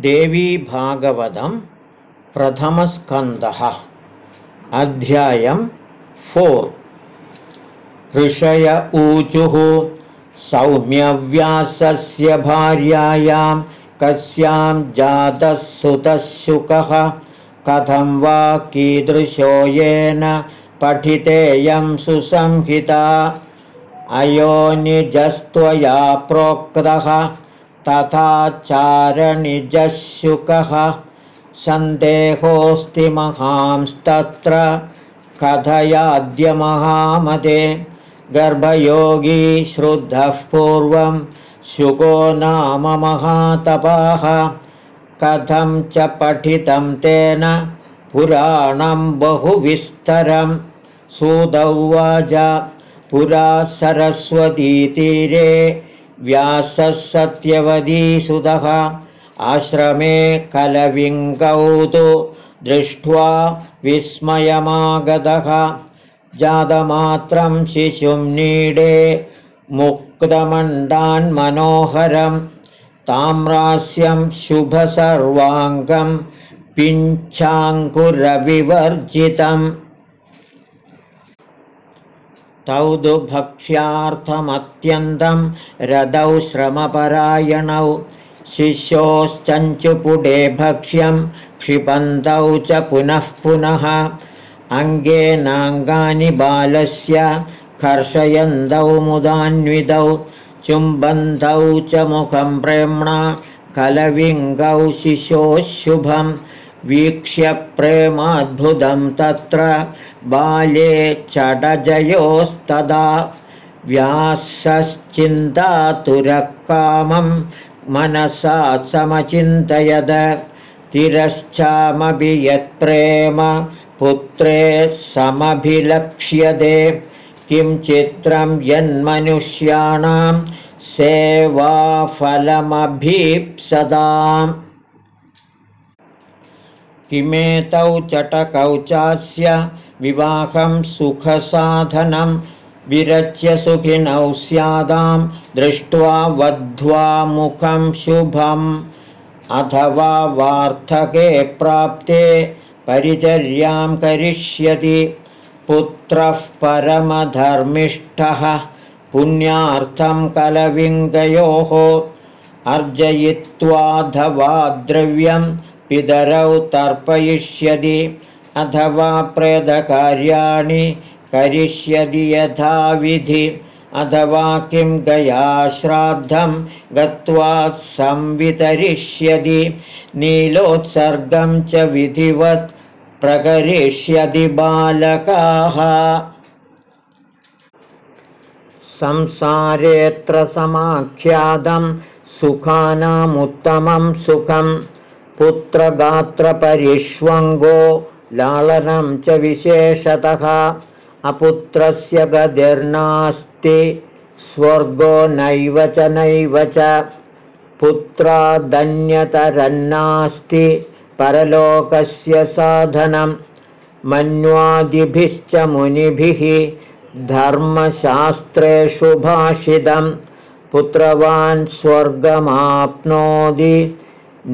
देवीभागवतं प्रथमस्कन्दः अध्यायं फोर्। ऋषय ऊचुः सौम्यव्यासस्य भार्यायां कस्यां जातः सुतः कथं वा कीदृशो येन पठितेयं सुसंहिता। अयोनिजस्त्वया प्रोक्तः तथा चारणिजशुकः सन्देहोऽस्ति महांस्तत्र। कथयाद्यमहामदे गर्भयोगी श्रुद्धः पूर्वं। शुको नाम महातपाः। कथं च पठितं तेन। पुराणं बहुविस्तरं। सुदौवाच पुरा सरस्वतीतीरे व्यासः सत्यवतीसुतः आश्रमे कलविङ्गौ तु दृष्ट्वा विस्मयमागतः जातमात्रं शिशुं नीडे मुक्तमण्डान्मनोहरं ताम्रास्यं शुभसर्वाङ्गं पिञ्चाङ्कुरविवर्जितम् तौ दुभक्ष्यार्थमत्यन्तं रदौ श्रमपरायणौ शिष्योश्चञ्चुपुडे भक्ष्यं क्षिपन्तौ च पुनः पुनः। अङ्गेनाङ्गानि बालस्य कर्षयन्तौ मुदान्वितौ चुम्बन्तौ च मुखं प्रेम्णा कलविङ्गौ शिशोः शुभं वीक्ष्य प्रेमाद्भुतं तत्र बाले चडजयोस्तदा व्यासश्चिन्तातुरकामं मनसा समचिन्तयद। तिरश्चामपि यत्प्रेम पुत्रे समभिलक्ष्यते किं चित्रं यन्मनुष्याणां सेवाफलमभीप्सदाम्। किमेतौ चटकौ चास्य विवाहं सुखसाधनं विरच्य सुखिनौ स्यादां दृष्ट्वा वध्वा मुखं शुभम्। अथवा वार्धके प्राप्ते परिचर्यां करिष्यति। पुत्रः परमधर्मिष्ठः पुण्यार्थं कलविङ्गयोः अर्जयित्वाधवा द्रव्यं पितरौ तर्पयिष्यति अथवा प्रेदकार्याणि करिष्यति यथाविधि अथवा किं गया श्राद्धं गत्वा संवितरिष्यति। नीलोत्सर्गं च विधिवत् प्रकरिष्यति बालकाः। संसारेऽत्र समाख्यातं सुखानामुत्तमं सुखं। पुत्रगात्रपरिष्वङ्गो लालनं च विशेषतः अपुत्रस्य गतिर्नास्ति स्वर्गो नैव च नैव च पुत्रादन्यतरन्नास्ति परलोकस्य साधनं मन्वादिभिश्च मुनिभिः धर्मशास्त्रेषु भाषितं पुत्रवान् स्वर्गमाप्नोति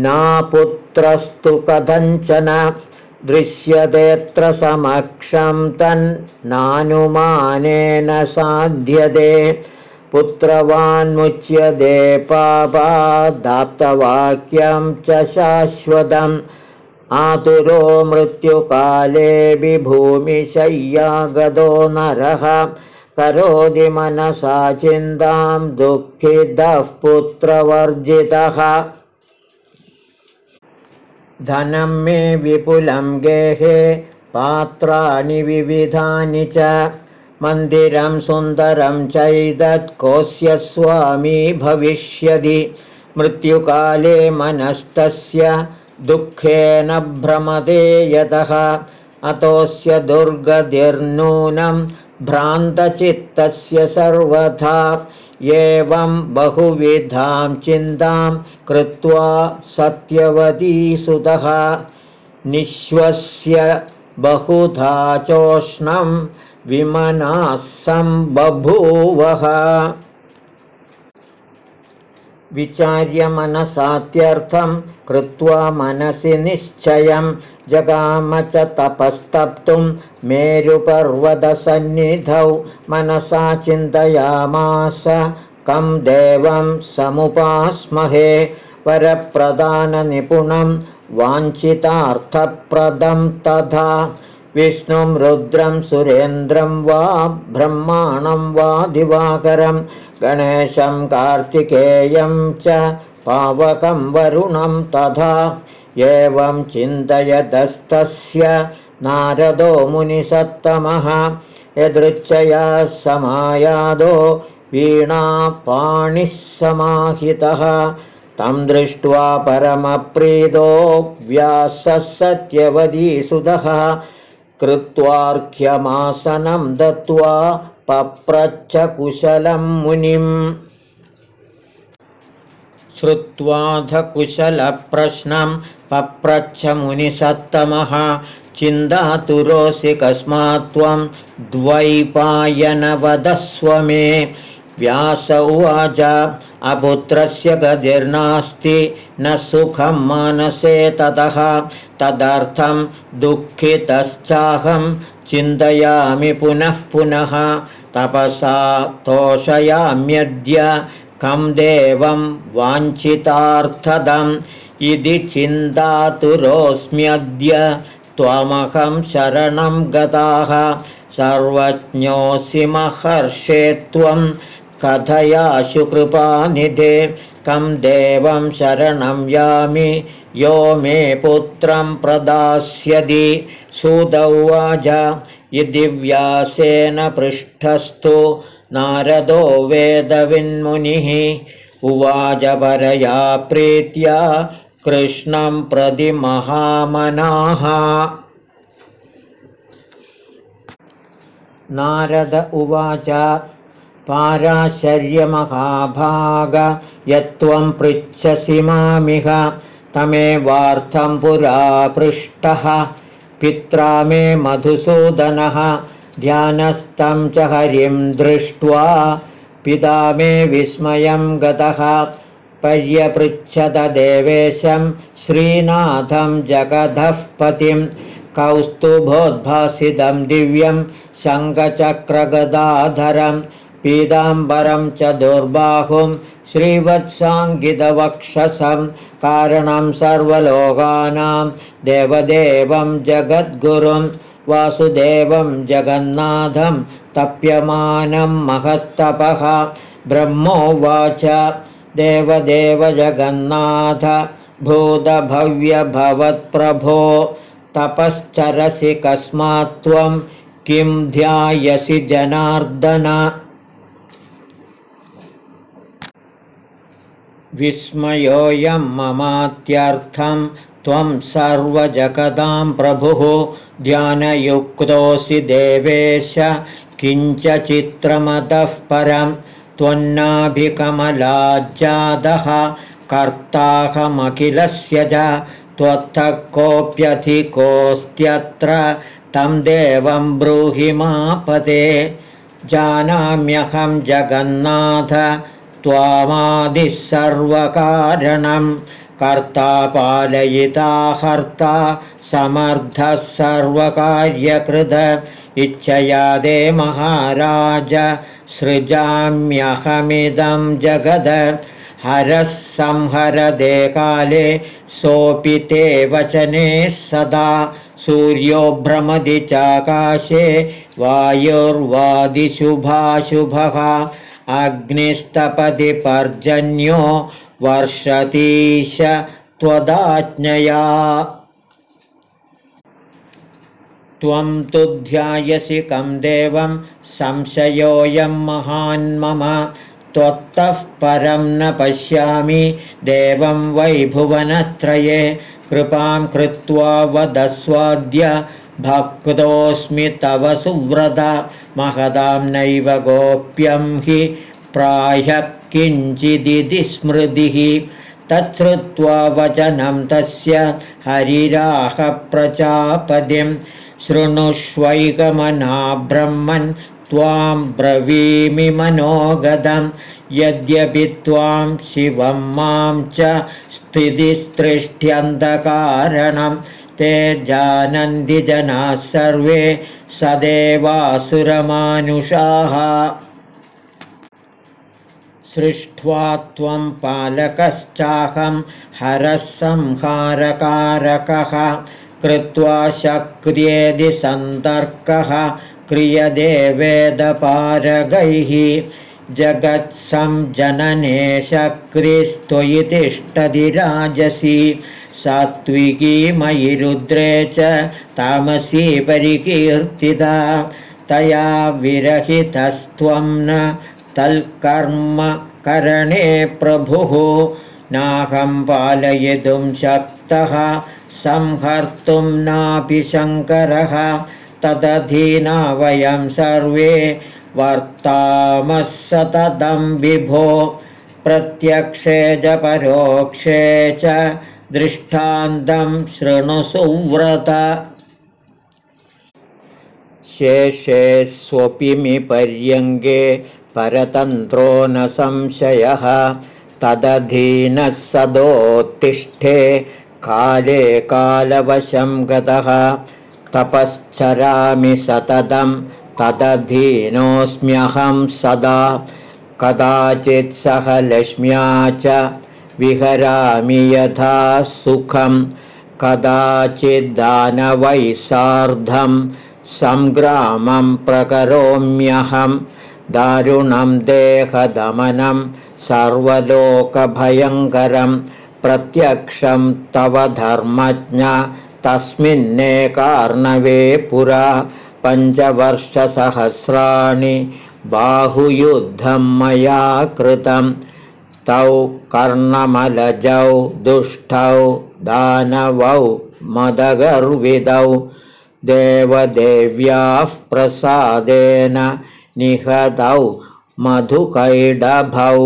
नापुत्रस्तु कथञ्चन दृश्यतेऽत्र समक्षं तन्नानुमानेन साध्यते। पुत्रवान्मुच्यते पापादाप्तवाक्यं च शाश्वतम्। आतुरो मृत्युकाले विभूमिशय्यागतो नरः। करोति मनसा चिन्तां दुःखितः पुत्रवर्जितः धनं मे विपुलं गेहे पात्राणि विविधानि च। मन्दिरं सुन्दरं चैदत्कोऽस्य स्वामी भविष्यति। मृत्युकाले मनस्तस्य दुःखेन भ्रमदे यतः। अतोऽस्य दुर्गतिर्नूनं भ्रान्तचित्तस्य सर्वथा एवं बहुविधां चिन्तां कृत्वा सत्यवतीसुतः निःश्वस्य बहुधा चोष्णं विमनाः सम्बभूवः। विचार्यमनसात्यर्थं कृत्वा मनसि निश्चयं जगाम च तपस्तप्तुं मेरुपर्वतसन्निधौ मनसा चिन्तयामास कं देवं समुपास्महे वरप्रदाननिपुणं वाञ्छितार्थप्रदं तथा विष्णुं रुद्रं सुरेन्द्रं वा ब्रह्माणं वा दिवाकरं गणेशं कार्तिकेयं च पावकं वरुणं तथा एवं चिन्तयदस्तस्य नारदो मुनिसत्तमः यदृच्छया समायादो वीणापाणिः समाहितः। तं दृष्ट्वा परमप्रीतो व्यासः सत्यवधीसुतः कृत्वार्घ्यमासनं दत्त्वा पप्रच्छकुशलं मुनिम् श्रुत्वाधकुशलप्रश्नं पप्रच्छमुनिसत्तमः चिन्तातुरोऽसि कस्मात् त्वं द्वैपायनवदस्व मे व्यास उवाच अपुत्रस्य गतिर्नास्ति न सुखं मानसे ततः। तदर्थं दुःखितश्चाहं चिन्तयामि पुनः पुनः। तपसा तोषयाम्यद्य कं देवं वाञ्छितार्थदम् इति चिन्तातुरोऽस्म्यद्य त्वमहं शरणं गताः। सर्वज्ञोऽसि महर्षे त्वं कथयाशु कृपानिधे। कं देवं शरणं यामि यो मे पुत्रं प्रदास्यति सुदौवाच इति व्यासेन पृष्ठस्तु नारदो वेदविन्मुनिः उवाच परया प्रीत्या कृष्णं प्रति महामनाः। नारद उवाच पाराशर्यमहाभाग यत्त्वं पृच्छसि मामिह तमेवार्थं पुरा पृष्टः पित्रा मे मधुसूदनः ध्यानस्थं च हरिं दृष्ट्वा पिता मे विस्मयं गतः पर्यपृच्छददेवेशं श्रीनाथं जगधः पतिं कौस्तुभोद्भासितं दिव्यं शङ्खचक्रगदाधरं पीताम्बरं च दुर्बाहुं श्रीवत्साङ्गितवक्षसं कारणं सर्वलोकानां देवदेवं जगद्गुरुं वासुदेवं जगन्नाथं तप्यमानं महत्तपः। ब्रह्मोवाच देवदेव जगन्नाथ भूतभव्यभवत्प्रभो। तपश्चरसि कस्मात् त्वं किं ध्यायसि जनार्दन। विस्मयोऽयं ममात्यर्थं त्वं सर्वजगदां प्रभुः ध्यानयुक्तोऽसि देवेश किञ्चचित्रमतः परं त्वन्नाभिकमलाज्जातः कर्ताहमखिलस्य च त्वत्तः कोऽप्यधिकोऽस्त्यत्र तं देवं ब्रूहि मापदे जानाम्यहं जगन्नाथ त्वामादिः सर्वकारणं कर्ता पालयिता हर्ता समर्थः सर्वकार्यकृत इच्छया दे महाराज सृजाम्यहमिदं जगद। हरः संहरदे काले सोऽपि ते वचने सदा। सूर्यो भ्रमदि चाकाशे वायुर्वादिशुभाशुभः। अग्निस्तपदि पर्जन्यो वर्षतीश त्वदाज्ञया। त्वं तु ध्यायसि कं देवं संशयोऽयं महान् मम। त्वत्तः परं न पश्यामि देवं वैभुवनत्रये। कृपां कृत्वा वदस्वाद्य भक्तोऽस्मि तव सुव्रत। महदां नैव गोप्यं हि प्राह्यः किञ्चिदिति स्मृतिः। तच्छ्रुत्वा वचनं तस्य हरिराहप्रजापदिं शृणुष्वैकमना ब्रह्मन् त्वां ब्रवीमि मनोगतं। यद्यपि त्वां शिवं मां च स्थितिस्तृष्ट्यन्धकारणं ते जानन्ति जनाः सर्वे सदेवासुरमानुषाः सृष्ट्वा त्वं पालकश्चाहं हरः संहारकारकः कृत्वा शक्र्येदि सन्तर्कः क्रियदे वेदपारगैः। जगत्संजनने शक्रिस्त्वयि तिष्ठति राजसी सात्विकी मयि रुद्रे च तामसी परिकीर्तिता तया विरहितस्त्वं न तल्कर्मकरणे प्रभुः नाहं पालयितुं शक्तः संहर्तुं नापि शङ्करः तदधीना वयं सर्वे वर्तामः सततं विभो प्रत्यक्षे च परोक्षे च दृष्टान्तं शृणुसुव्रत शेषे स्वपिमि पर्यङ्गे परतन्त्रो न संशयः तदधीनः सदोत्तिष्ठे काले कालवशं गतः तपश्चरामि सततं तदधीनोऽस्म्यहं सदा कदाचित् सह लक्ष्म्या च विहरामि यथा सुखं कदाचिद्दानवै सार्धं सङ्ग्रामं प्रकरोम्यहं दारुणं देहदमनं सर्वलोकभयङ्करं प्रत्यक्षं तव धर्मज्ञ तस्मिन्नेकार्णवे पुरा पञ्चवर्षसहस्राणि बाहुयुद्धं मया कृतम् तौ कर्णमलजौ दुष्टौ दानवौ मदगर्विदौ देवदेव्याः प्रसादेन निहतौ मधुकैडभौ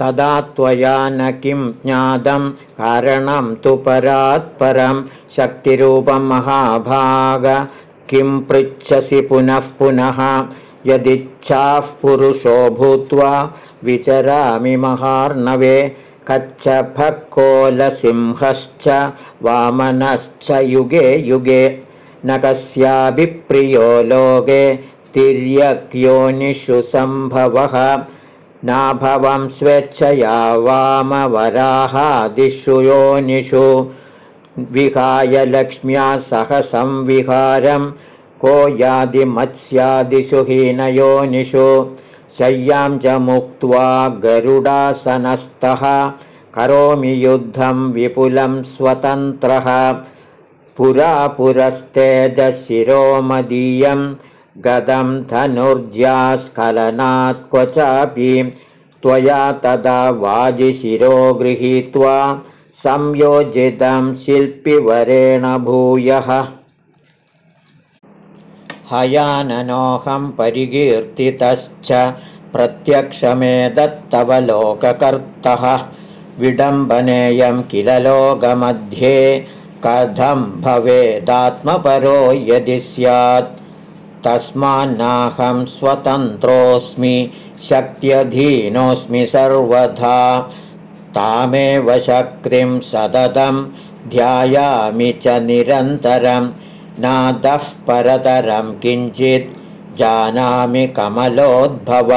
तदा त्वया न किं ज्ञातं कारणं तु परात्परं शक्तिरूपं महाभाग। किं पृच्छसि पुनः पुनः यदिच्छाः पुरुषो भूत्वा विचरामि महार्णवे कच्छफकोलसिंहश्च वामनश्च युगे युगे न कस्यापि प्रियो लोके तिर्यक्योनिषु सम्भवः। नाभवं स्वेच्छया वामवराहादिषु योनिषु। विहाय लक्ष्म्या सह संविहारम् को यादिमत्स्यादिषु हीनयोनिषु शय्यां च मुक्त्वा गरुडासनस्थः। करोमि युद्धं विपुलं स्वतन्त्रः पुरा पुरस्तेजशिरोमदीयं गदं धनुर्ज्यास्खलनात् क्व चापि त्वया तदा वाजिशिरो गृहीत्वा संयोजितं शिल्पिवरेण भूयः। हयाननोऽहं परिकीर्तितश्च प्रत्यक्षमेदत्तव लोककर्तः। विडम्बनेयं किल लोकमध्ये कथं भवेदात्मपरो यदि स्यात्? तस्मान्नाहं स्वतन्त्रोऽस्मि शक्त्यधीनोऽस्मि सर्वथा। तामेव शक्तिं सततं ध्यायामि च निरन्तरम् नादः परतरं किञ्चित् जानामि कमलोद्भव।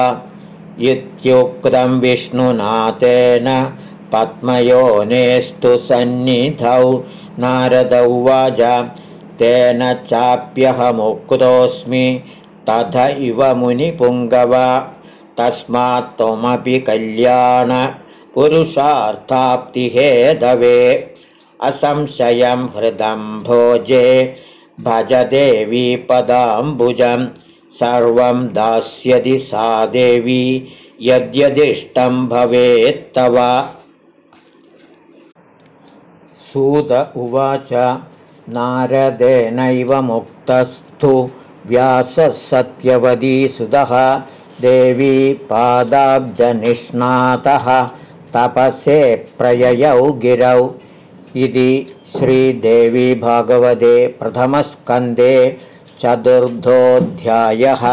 इत्युक्तं विष्णुनाथेन पद्मयोनेस्तु सन्निधौ नारद उवाच तेन चाप्यहमुक्तोऽस्मि तथ इव मुनिपुङ्गव। तस्मात् त्वमपि कल्याणपुरुषार्थाप्तिहेदवे असंशयं हृदं भोजे भज देवी पदाम्बुजं सर्वं दास्यति सा देवी यद्यदिष्टं भवेत्तव सूत उवाच नारदेनैव मुक्तस्थु व्यासः सत्यवदीसुतः देवी पादाब्जनिष्णातः तपसे प्रययौ गिरौ। इति श्रीदेवी भागवते प्रथमस्कन्धे चतुर्थोऽध्यायः